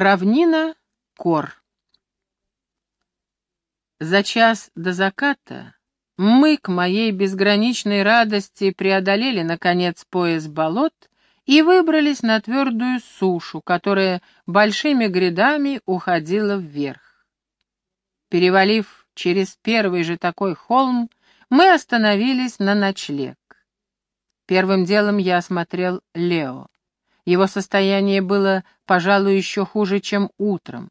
Равнина Кор. За час до заката мы, к моей безграничной радости, преодолели, наконец, пояс болот и выбрались на твердую сушу, которая большими грядами уходила вверх. Перевалив через первый же такой холм, мы остановились на ночлег. Первым делом я осмотрел Лео. Его состояние было, пожалуй, еще хуже, чем утром.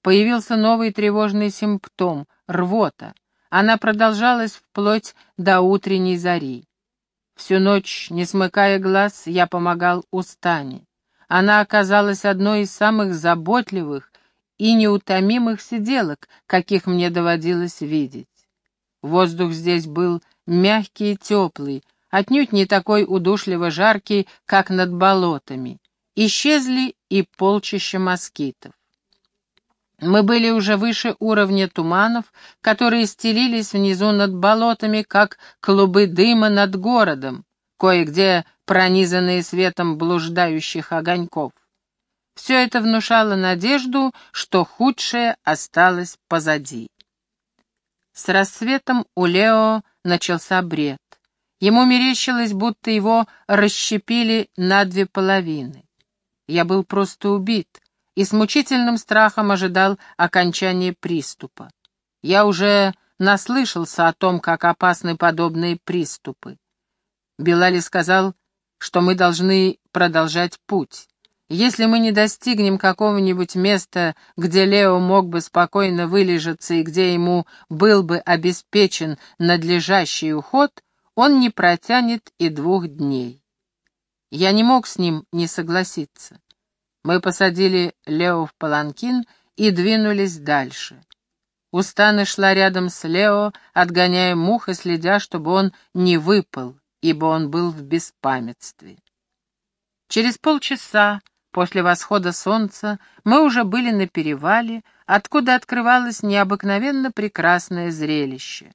Появился новый тревожный симптом — рвота. Она продолжалась вплоть до утренней зари. Всю ночь, не смыкая глаз, я помогал Устане. Она оказалась одной из самых заботливых и неутомимых сиделок, каких мне доводилось видеть. Воздух здесь был мягкий и теплый, отнюдь не такой удушливо жаркий, как над болотами. Исчезли и полчища москитов. Мы были уже выше уровня туманов, которые стелились внизу над болотами, как клубы дыма над городом, кое-где пронизанные светом блуждающих огоньков. Все это внушало надежду, что худшее осталось позади. С рассветом у Лео начался бред. Ему мерещилось, будто его расщепили на две половины. Я был просто убит и с мучительным страхом ожидал окончания приступа. Я уже наслышался о том, как опасны подобные приступы. Белали сказал, что мы должны продолжать путь. Если мы не достигнем какого-нибудь места, где Лео мог бы спокойно вылежаться и где ему был бы обеспечен надлежащий уход, он не протянет и двух дней. Я не мог с ним не согласиться. Мы посадили Лео в паланкин и двинулись дальше. Устана шла рядом с Лео, отгоняя мух и следя, чтобы он не выпал, ибо он был в беспамятстве. Через полчаса после восхода солнца мы уже были на перевале, откуда открывалось необыкновенно прекрасное зрелище.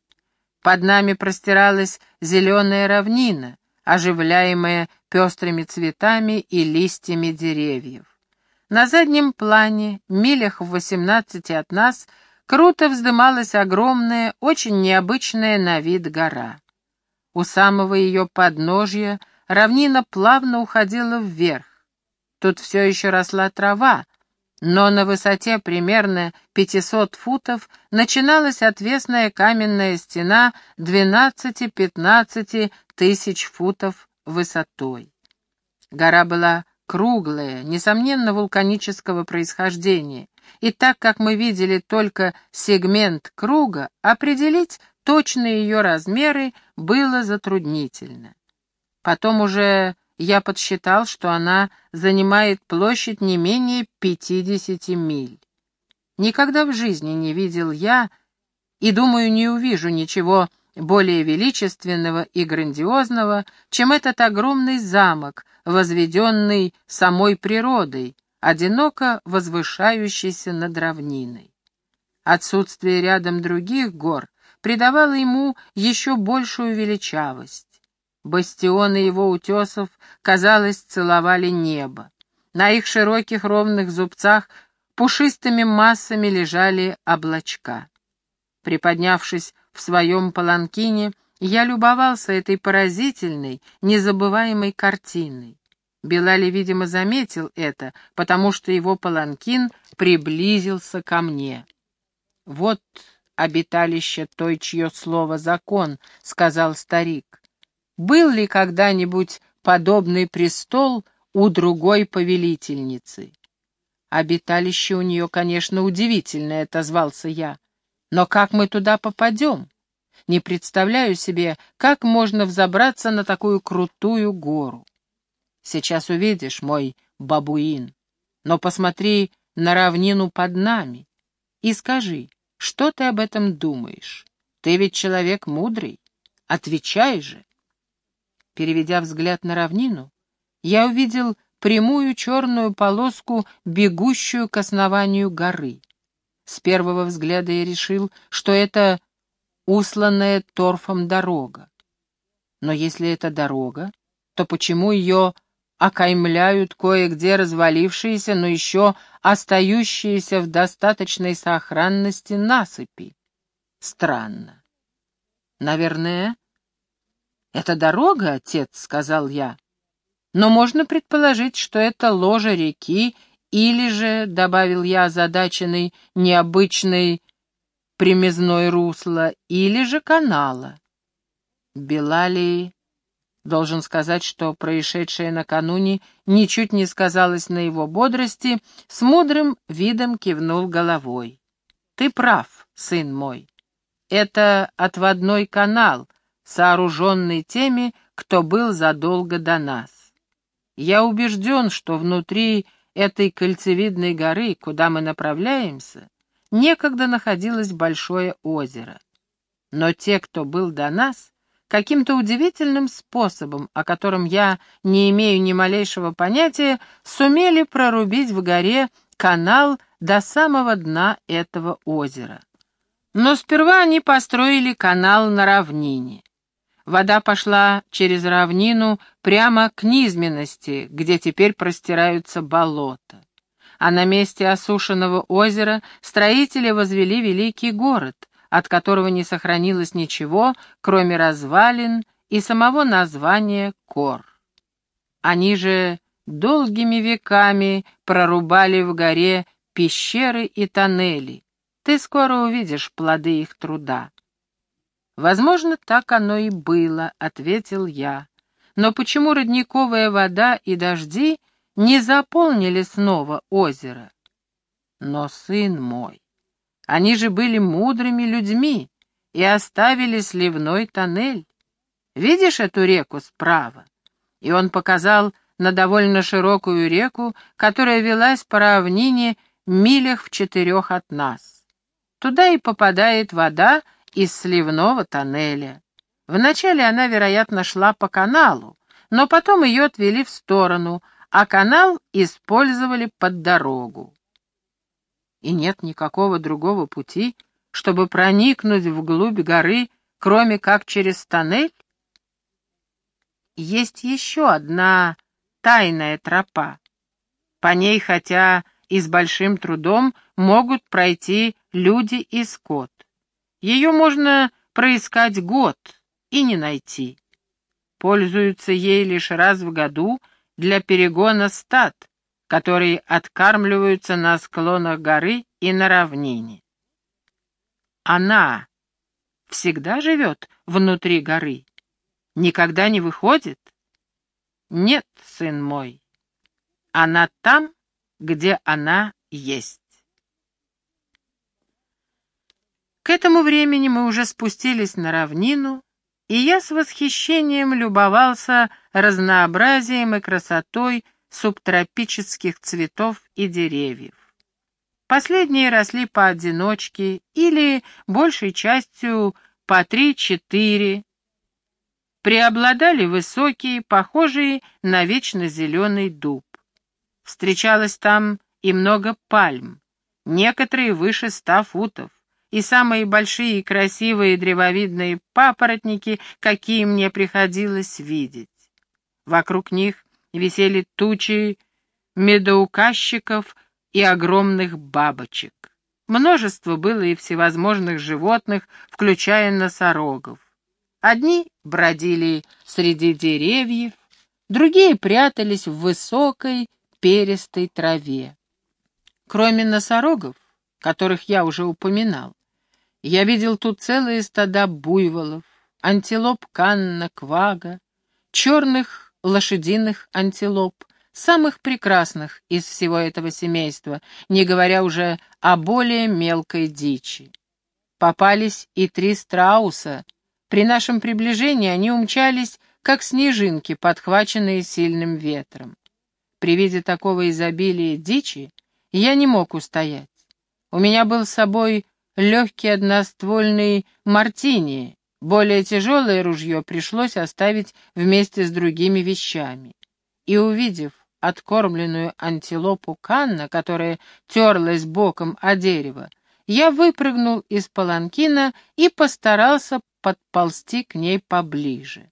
Под нами простиралась зеленая равнина, оживляемая пестрыми цветами и листьями деревьев. На заднем плане, милях в восемнадцати от нас, круто вздымалась огромная, очень необычная на вид гора. У самого ее подножья равнина плавно уходила вверх. Тут все еще росла трава, но на высоте примерно 500 футов начиналась отвесная каменная стена 12-15 тысяч футов высотой. Гора была круглая, несомненно, вулканического происхождения, и так как мы видели только сегмент круга, определить точные ее размеры было затруднительно. Потом уже я подсчитал, что она занимает площадь не менее 50 миль. Никогда в жизни не видел я, и, думаю, не увижу ничего более величественного и грандиозного, чем этот огромный замок, возведенный самой природой, одиноко возвышающийся над равниной. Отсутствие рядом других гор придавало ему еще большую величавость. Бастионы его утесов, казалось, целовали небо. На их широких ровных зубцах пушистыми массами лежали облачка. Приподнявшись в своем паланкине, я любовался этой поразительной, незабываемой картиной. Белали, видимо, заметил это, потому что его паланкин приблизился ко мне. «Вот обиталище той, чье слово закон», — сказал старик. «Был ли когда-нибудь подобный престол у другой повелительницы?» «Обиталище у нее, конечно, удивительное», — отозвался я. Но как мы туда попадем? Не представляю себе, как можно взобраться на такую крутую гору. Сейчас увидишь, мой бабуин. Но посмотри на равнину под нами и скажи, что ты об этом думаешь? Ты ведь человек мудрый. Отвечай же. Переведя взгляд на равнину, я увидел прямую черную полоску, бегущую к основанию горы. С первого взгляда я решил, что это усланная торфом дорога. Но если это дорога, то почему ее окаймляют кое-где развалившиеся, но еще остающиеся в достаточной сохранности насыпи. Странно. Наверное, это дорога, отец, — сказал я. Но можно предположить, что это ложе реки или же, — добавил я озадаченный, необычной примезной русло, или же канала. Белали Должен сказать, что происшедшее накануне ничуть не сказалось на его бодрости, с мудрым видом кивнул головой. «Ты прав, сын мой. Это отводной канал, сооруженный теми, кто был задолго до нас. Я убежден, что внутри этой кольцевидной горы, куда мы направляемся, некогда находилось большое озеро. Но те, кто был до нас, каким-то удивительным способом, о котором я не имею ни малейшего понятия, сумели прорубить в горе канал до самого дна этого озера. Но сперва они построили канал на равнине. Вода пошла через равнину прямо к низменности, где теперь простираются болота. А на месте осушенного озера строители возвели великий город, от которого не сохранилось ничего, кроме развалин и самого названия Кор. Они же долгими веками прорубали в горе пещеры и тоннели. Ты скоро увидишь плоды их труда. «Возможно, так оно и было», — ответил я. «Но почему родниковая вода и дожди не заполнили снова озеро?» «Но, сын мой, они же были мудрыми людьми и оставили сливной тоннель. Видишь эту реку справа?» И он показал на довольно широкую реку, которая велась по равнине милях в четырех от нас. Туда и попадает вода из сливного тоннеля. Вначале она, вероятно, шла по каналу, но потом ее отвели в сторону, а канал использовали под дорогу и нет никакого другого пути, чтобы проникнуть вглубь горы, кроме как через тоннель? Есть еще одна тайная тропа. По ней, хотя и с большим трудом, могут пройти люди и скот. Ее можно проискать год и не найти. Пользуются ей лишь раз в году для перегона стад, которые откармливаются на склонах горы и на равнине. Она всегда живет внутри горы, никогда не выходит? Нет, сын мой, она там, где она есть. К этому времени мы уже спустились на равнину, и я с восхищением любовался разнообразием и красотой субтропических цветов и деревьев. Последние росли поодиночке или, большей частью, по три-четыре. Преобладали высокие, похожие на вечно зеленый дуб. Встречалось там и много пальм, некоторые выше ста футов, и самые большие и красивые древовидные папоротники, какие мне приходилось видеть. Вокруг них висели тучи медоуказчиков и огромных бабочек. Множество было и всевозможных животных, включая носорогов. Одни бродили среди деревьев, другие прятались в высокой перистой траве. Кроме носорогов, которых я уже упоминал, я видел тут целые стада буйволов, антилоп канна, квага, черных лошадиных антилоп, самых прекрасных из всего этого семейства, не говоря уже о более мелкой дичи. Попались и три страуса. При нашем приближении они умчались, как снежинки, подхваченные сильным ветром. При виде такого изобилия дичи я не мог устоять. У меня был с собой легкий одноствольный мартини, более тяжелое ружье пришлось оставить вместе с другими вещами. И увидев откормленную антилопу Канна, которая терлась боком о дерево, я выпрыгнул из паланкина и постарался подползти к ней поближе.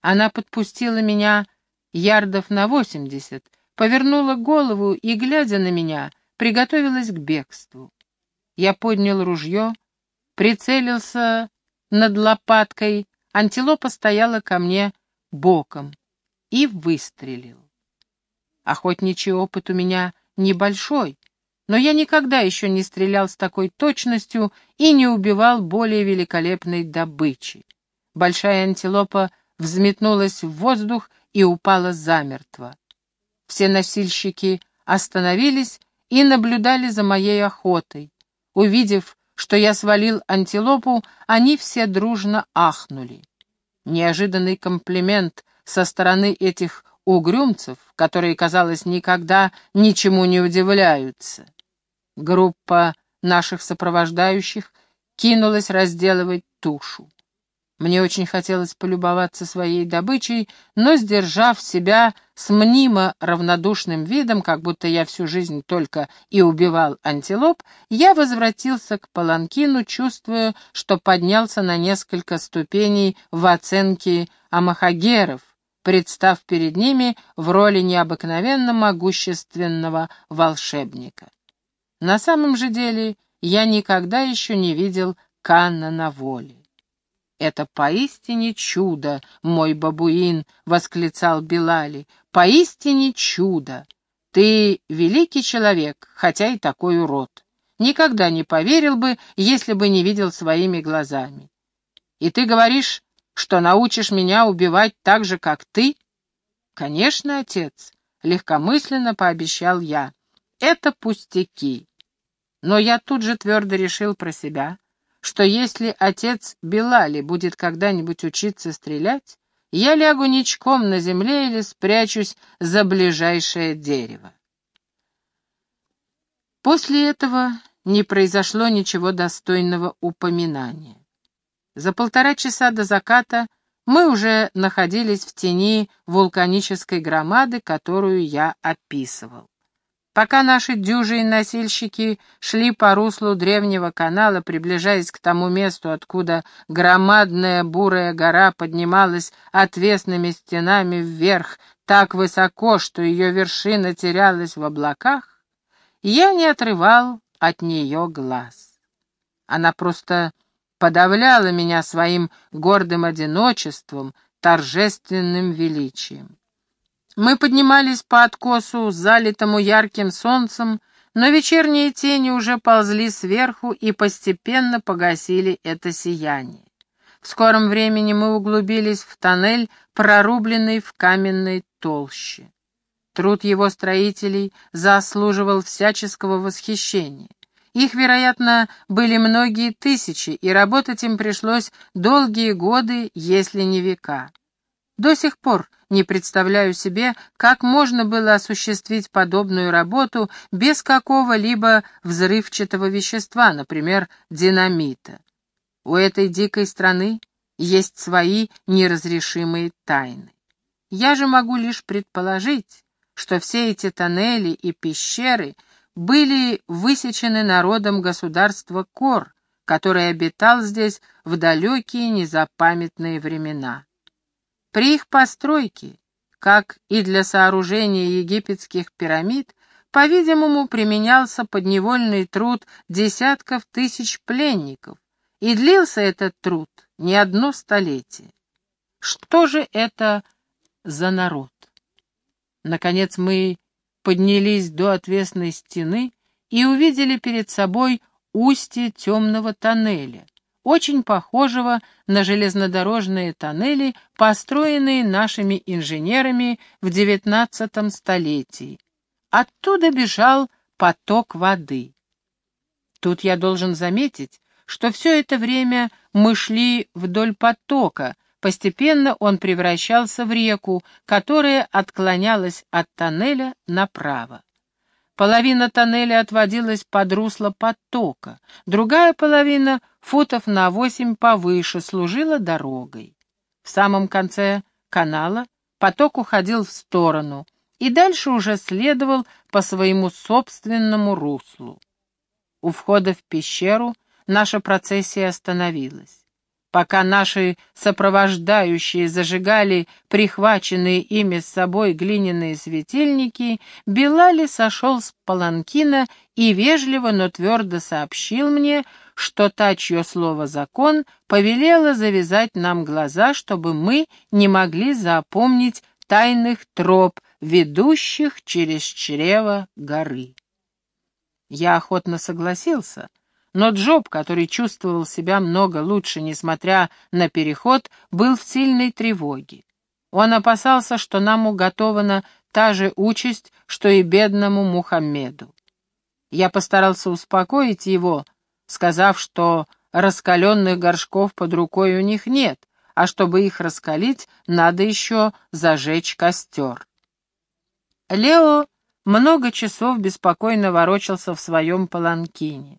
Она подпустила меня ярдов на восемьдесят, повернула голову и, глядя на меня, приготовилась к бегству. Я поднял ружье, прицелился над лопаткой, антилопа стояла ко мне боком и выстрелил. Охотничий опыт у меня небольшой, но я никогда еще не стрелял с такой точностью и не убивал более великолепной добычи. Большая антилопа взметнулась в воздух и упала замертво. Все носильщики остановились и наблюдали за моей охотой. Увидев, что я свалил антилопу, они все дружно ахнули. Неожиданный комплимент со стороны этих угрюмцев, которые, казалось, никогда ничему не удивляются. Группа наших сопровождающих кинулась разделывать тушу. Мне очень хотелось полюбоваться своей добычей, но, сдержав себя с мнимо равнодушным видом, как будто я всю жизнь только и убивал антилоп, я возвратился к паланкину, чувствуя, что поднялся на несколько ступеней в оценке амахагеров, представ перед ними в роли необыкновенно могущественного волшебника. На самом же деле я никогда еще не видел Канна на воле. «Это поистине чудо, мой бабуин!» — восклицал Билали. «Поистине чудо! Ты великий человек, хотя и такой урод. Никогда не поверил бы, если бы не видел своими глазами. И ты говоришь, что научишь меня убивать так же, как ты?» «Конечно, отец», — легкомысленно пообещал я. «Это пустяки». Но я тут же твердо решил про себя, что если отец Белали будет когда-нибудь учиться стрелять, я лягу ничком на земле или спрячусь за ближайшее дерево. После этого не произошло ничего достойного упоминания. За полтора часа до заката мы уже находились в тени вулканической громады, которую я описывал. Пока наши дюжи и носильщики шли по руслу древнего канала, приближаясь к тому месту, откуда громадная бурая гора поднималась отвесными стенами вверх так высоко, что ее вершина терялась в облаках, я не отрывал от нее глаз. Она просто подавляла меня своим гордым одиночеством, торжественным величием. Мы поднимались по откосу, залитому ярким солнцем, но вечерние тени уже ползли сверху и постепенно погасили это сияние. В скором времени мы углубились в тоннель, прорубленный в каменной толще. Труд его строителей заслуживал всяческого восхищения. Их, вероятно, были многие тысячи, и работать им пришлось долгие годы, если не века. До сих пор не представляю себе, как можно было осуществить подобную работу без какого-либо взрывчатого вещества, например, динамита. У этой дикой страны есть свои неразрешимые тайны. Я же могу лишь предположить, что все эти тоннели и пещеры были высечены народом государства Кор, который обитал здесь в далекие незапамятные времена. При их постройке, как и для сооружения египетских пирамид, по-видимому, применялся подневольный труд десятков тысяч пленников, и длился этот труд не одно столетие. Что же это за народ? Наконец мы поднялись до отвесной стены и увидели перед собой устье темного тоннеля, очень похожего на железнодорожные тоннели, построенные нашими инженерами в XIX столетии. Оттуда бежал поток воды. Тут я должен заметить, что все это время мы шли вдоль потока, постепенно он превращался в реку, которая отклонялась от тоннеля направо. Половина тоннеля отводилась под русло потока, другая половина, футов на восемь повыше, служила дорогой. В самом конце канала поток уходил в сторону и дальше уже следовал по своему собственному руслу. У входа в пещеру наша процессия остановилась. Пока наши сопровождающие зажигали прихваченные ими с собой глиняные светильники, Белали сошел с паланкина и вежливо, но твердо сообщил мне, что та, чье слово закон, повелела завязать нам глаза, чтобы мы не могли запомнить тайных троп, ведущих через чрево горы. Я охотно согласился — но Джоб, который чувствовал себя много лучше, несмотря на переход, был в сильной тревоге. Он опасался, что нам уготована та же участь, что и бедному Мухаммеду. Я постарался успокоить его, сказав, что раскаленных горшков под рукой у них нет, а чтобы их раскалить, надо еще зажечь костер. Лео много часов беспокойно ворочался в своем паланкине.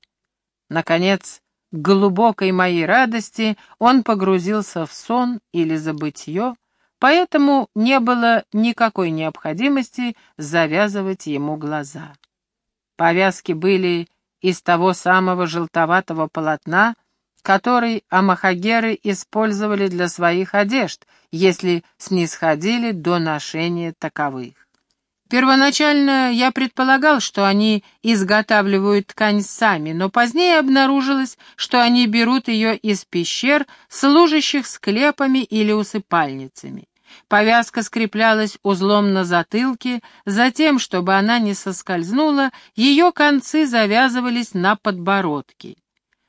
Наконец, к глубокой моей радости он погрузился в сон или забытье, поэтому не было никакой необходимости завязывать ему глаза. Повязки были из того самого желтоватого полотна, который амахагеры использовали для своих одежд, если снисходили до ношения таковых. Первоначально я предполагал, что они изготавливают ткань сами, но позднее обнаружилось, что они берут ее из пещер, служащих склепами или усыпальницами. Повязка скреплялась узлом на затылке, затем, чтобы она не соскользнула, ее концы завязывались на подбородке.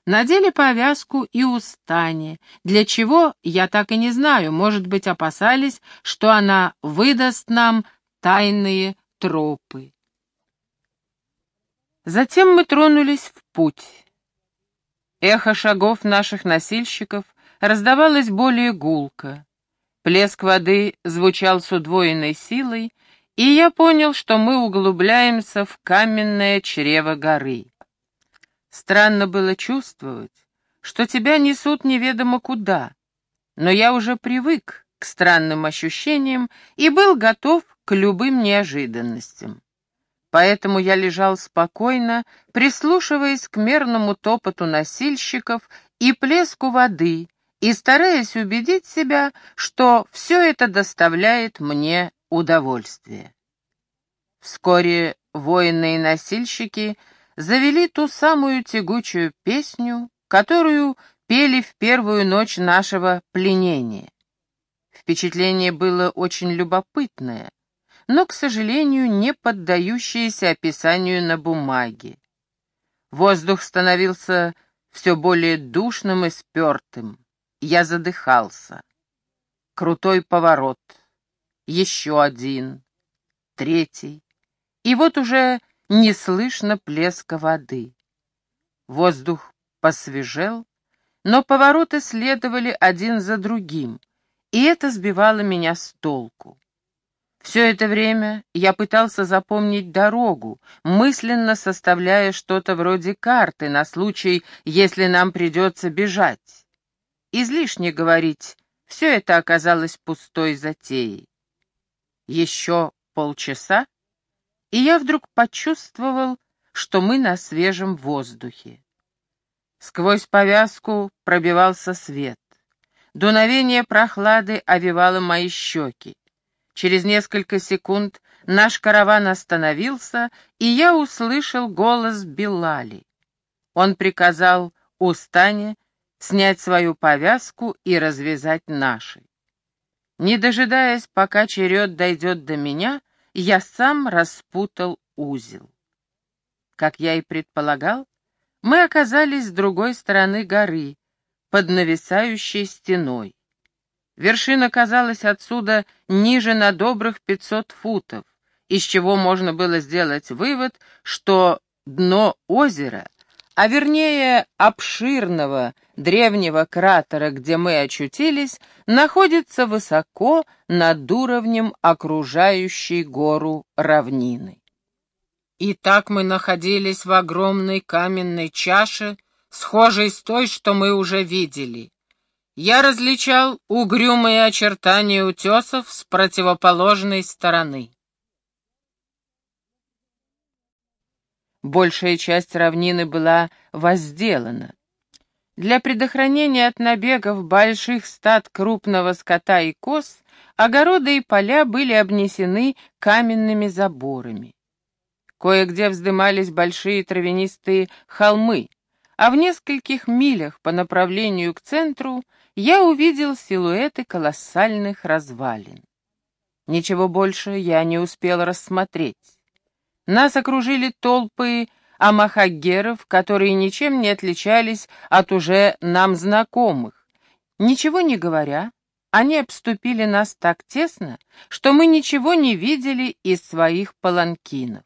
Надели повязку и у Стани, для чего, я так и не знаю, может быть, опасались, что она выдаст нам тайные тропы. Затем мы тронулись в путь. Эхо шагов наших носильщиков раздавалось более гулко. Плеск воды звучал с удвоенной силой, и я понял, что мы углубляемся в каменное чрево горы. Странно было чувствовать, что тебя несут неведомо куда, но я уже привык к странным ощущениям и был готов к любым неожиданностям. Поэтому я лежал спокойно, прислушиваясь к мерному топоту носильщиков и плеску воды, и стараясь убедить себя, что все это доставляет мне удовольствие. Вскоре воины и носильщики завели ту самую тягучую песню, которую пели в первую ночь нашего пленения. Впечатление было очень любопытное но, к сожалению, не поддающиеся описанию на бумаге. Воздух становился все более душным и спертым. Я задыхался. Крутой поворот. Еще один. Третий. И вот уже не слышно плеска воды. Воздух посвежел, но повороты следовали один за другим, и это сбивало меня с толку. Все это время я пытался запомнить дорогу, мысленно составляя что-то вроде карты на случай, если нам придется бежать. Излишне говорить, все это оказалось пустой затеей. Еще полчаса, и я вдруг почувствовал, что мы на свежем воздухе. Сквозь повязку пробивался свет. Дуновение прохлады овивало мои щеки. Через несколько секунд наш караван остановился, и я услышал голос Билали. Он приказал Устане снять свою повязку и развязать наши. Не дожидаясь, пока черед дойдет до меня, я сам распутал узел. Как я и предполагал, мы оказались с другой стороны горы, под нависающей стеной. Вершина казалась отсюда ниже на добрых пятьсот футов, из чего можно было сделать вывод, что дно озера, а вернее обширного древнего кратера, где мы очутились, находится высоко над уровнем окружающей гору равнины. И так мы находились в огромной каменной чаше, схожей с той, что мы уже видели я различал угрюмые очертания утесов с противоположной стороны. Большая часть равнины была возделана. Для предохранения от набегов больших стад крупного скота и коз огороды и поля были обнесены каменными заборами. Кое-где вздымались большие травянистые холмы, а в нескольких милях по направлению к центру я увидел силуэты колоссальных развалин. Ничего больше я не успел рассмотреть. Нас окружили толпы амахагеров, которые ничем не отличались от уже нам знакомых. Ничего не говоря, они обступили нас так тесно, что мы ничего не видели из своих паланкинов.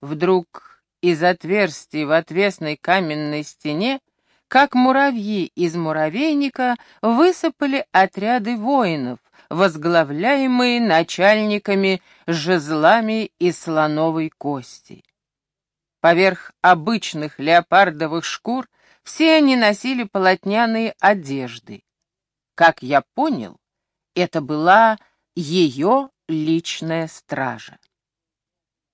Вдруг из отверстий в отвесной каменной стене, как муравьи из муравейника, высыпали отряды воинов, возглавляемые начальниками жезлами из слоновой кости. Поверх обычных леопардовых шкур все они носили полотняные одежды. Как я понял, это была ее личная стража.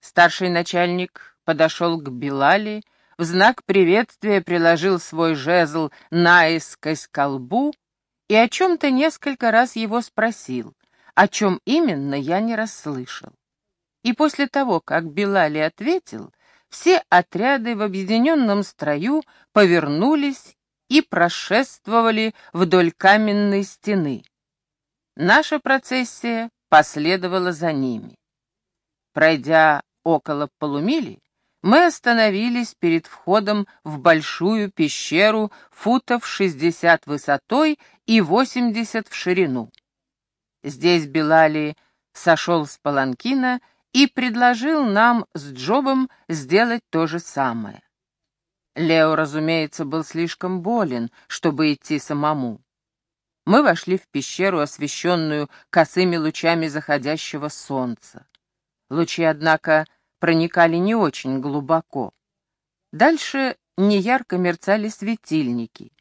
Старший начальник подошел к Белали, в знак приветствия приложил свой жезл наискось к колбу и о чем-то несколько раз его спросил, о чем именно я не расслышал. И после того, как Белали ответил, все отряды в объединенном строю повернулись и прошествовали вдоль каменной стены. Наша процессия последовала за ними. Пройдя около полумили, мы остановились перед входом в большую пещеру футов 60 высотой и 80 в ширину. Здесь Белали сошел с паланкина и предложил нам с Джобом сделать то же самое. Лео, разумеется, был слишком болен, чтобы идти самому. Мы вошли в пещеру, освещенную косыми лучами заходящего солнца. Лучи, однако, проникали не очень глубоко. Дальше неярко мерцали светильники.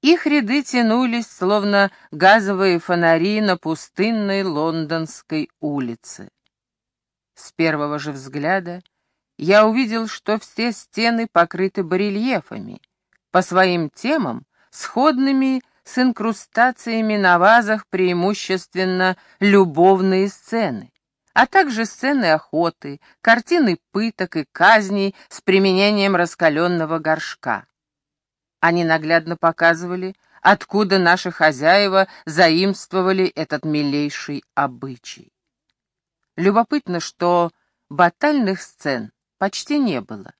Их ряды тянулись, словно газовые фонари на пустынной лондонской улице. С первого же взгляда я увидел, что все стены покрыты барельефами, по своим темам, сходными с инкрустациями на вазах преимущественно любовные сцены, а также сцены охоты, картины пыток и казней с применением раскаленного горшка. Они наглядно показывали, откуда наши хозяева заимствовали этот милейший обычай. Любопытно, что батальных сцен почти не было.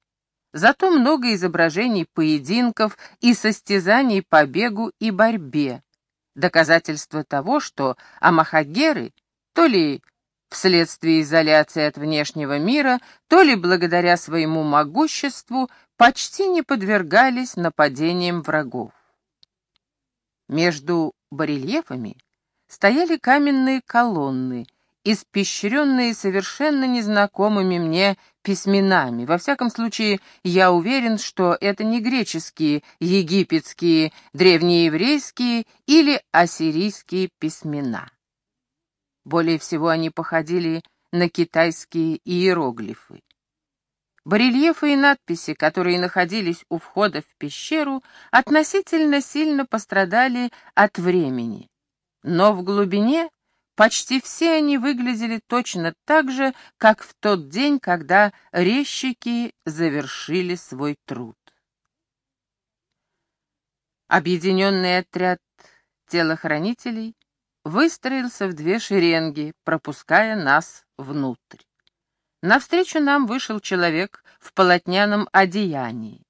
Зато много изображений поединков и состязаний по бегу и борьбе. Доказательство того, что амахагеры, то ли вследствие изоляции от внешнего мира, то ли благодаря своему могуществу, почти не подвергались нападениям врагов. Между барельефами стояли каменные колонны — испещренные совершенно незнакомыми мне письменами. Во всяком случае, я уверен, что это не греческие, египетские, древнееврейские или ассирийские письмена. Более всего они походили на китайские иероглифы. Барельефы и надписи, которые находились у входа в пещеру, относительно сильно пострадали от времени. Но в глубине Почти все они выглядели точно так же, как в тот день, когда резчики завершили свой труд. Объединенный отряд телохранителей выстроился в две шеренги, пропуская нас внутрь. Навстречу нам вышел человек в полотняном одеянии.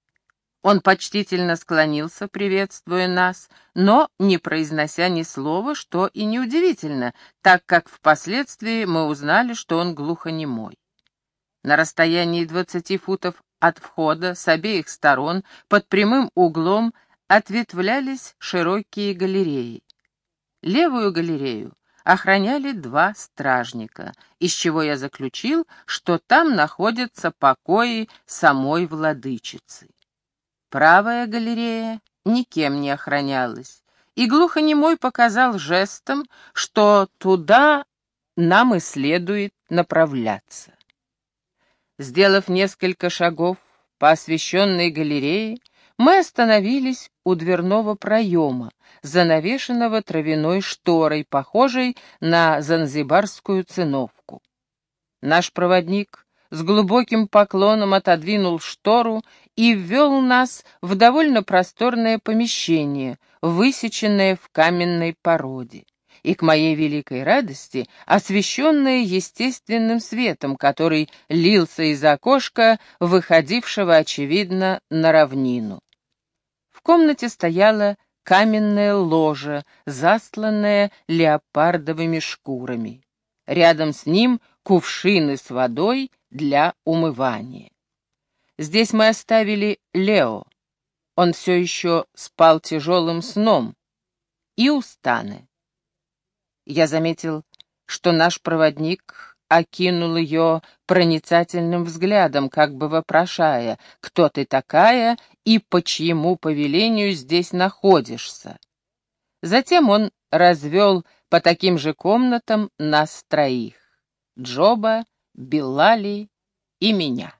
Он почтительно склонился, приветствуя нас, но не произнося ни слова, что и неудивительно, так как впоследствии мы узнали, что он глухонемой. На расстоянии двадцати футов от входа с обеих сторон под прямым углом ответвлялись широкие галереи. Левую галерею охраняли два стражника, из чего я заключил, что там находятся покои самой владычицы. Правая галерея никем не охранялась, и глухонемой показал жестом, что туда нам и следует направляться. Сделав несколько шагов по освещенной галерее, мы остановились у дверного проема, занавешенного травяной шторой, похожей на занзибарскую циновку. Наш проводник с глубоким поклоном отодвинул штору и ввел нас в довольно просторное помещение, высеченное в каменной породе и, к моей великой радости, освещенное естественным светом, который лился из окошка, выходившего, очевидно, на равнину. В комнате стояла каменная ложа, засланная леопардовыми шкурами. Рядом с ним кувшины с водой для умывания. Здесь мы оставили Лео. Он все еще спал тяжелым сном. И Устаны. Я заметил, что наш проводник окинул ее проницательным взглядом, как бы вопрошая, кто ты такая и по чьему повелению здесь находишься. Затем он развел по таким же комнатам нас троих — Джоба, Беллали и меня.